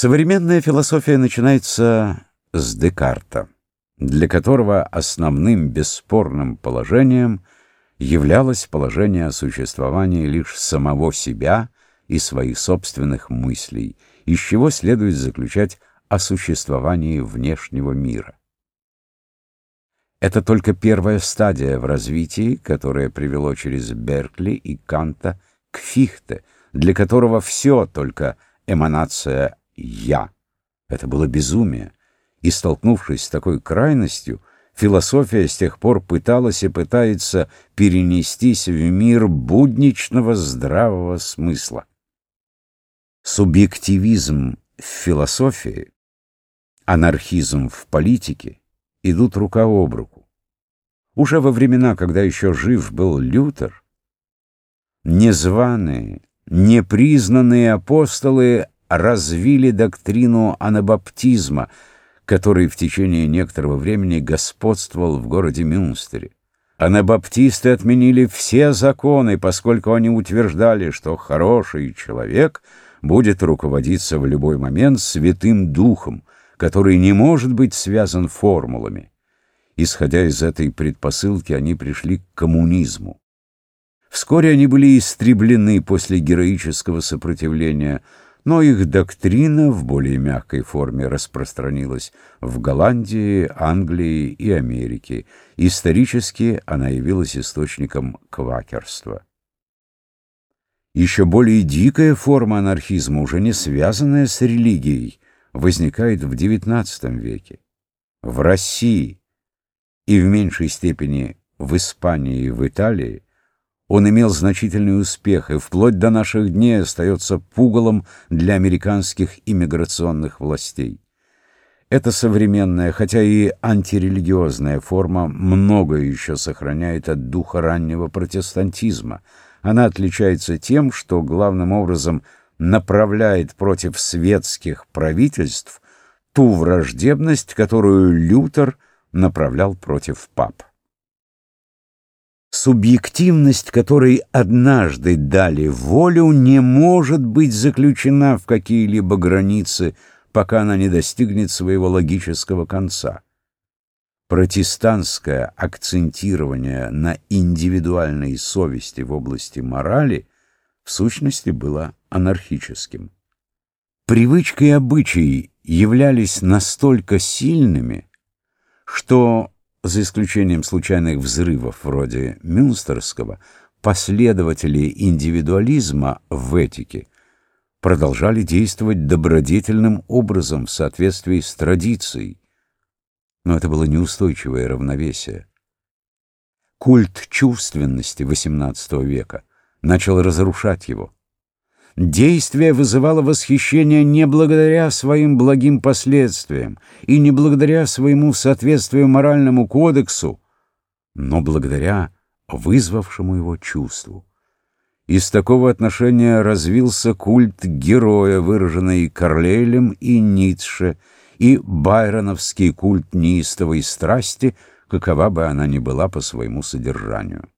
Современная философия начинается с Декарта, для которого основным бесспорным положением являлось положение о существовании лишь самого себя и своих собственных мыслей, из чего следует заключать о существовании внешнего мира. Это только первая стадия в развитии, которая привело через Беркли и Канта к Фихте, для которого все только эманация «я». Это было безумие. И, столкнувшись с такой крайностью, философия с тех пор пыталась и пытается перенестись в мир будничного здравого смысла. Субъективизм в философии, анархизм в политике идут рука об руку. Уже во времена, когда еще жив был Лютер, незваные, непризнанные апостолы развили доктрину анабаптизма, который в течение некоторого времени господствовал в городе Мюнстере. Анабаптисты отменили все законы, поскольку они утверждали, что хороший человек будет руководиться в любой момент Святым Духом, который не может быть связан формулами. Исходя из этой предпосылки, они пришли к коммунизму. Вскоре они были истреблены после героического сопротивления, но их доктрина в более мягкой форме распространилась в Голландии, Англии и Америке. Исторически она явилась источником квакерства. Еще более дикая форма анархизма, уже не связанная с религией, возникает в XIX веке. В России и в меньшей степени в Испании и в Италии он имел значительный успех и вплоть до наших дней остается пугалом для американских иммиграционных властей. Эта современная, хотя и антирелигиозная форма многое еще сохраняет от духа раннего протестантизма. Она отличается тем, что главным образом направляет против светских правительств ту враждебность, которую Лютер направлял против пап. Субъективность, которой однажды дали волю, не может быть заключена в какие-либо границы, пока она не достигнет своего логического конца. Протестантское акцентирование на индивидуальной совести в области морали в сущности было анархическим. Привычка и обычаи являлись настолько сильными, что за исключением случайных взрывов вроде Мюнстерского, последователи индивидуализма в этике продолжали действовать добродетельным образом в соответствии с традицией. Но это было неустойчивое равновесие. Культ чувственности XVIII века начал разрушать его. Действие вызывало восхищение не благодаря своим благим последствиям и не благодаря своему соответствию моральному кодексу, но благодаря вызвавшему его чувству. Из такого отношения развился культ героя, выраженный Карлейлем и Ницше, и байроновский культ неистовой страсти, какова бы она ни была по своему содержанию.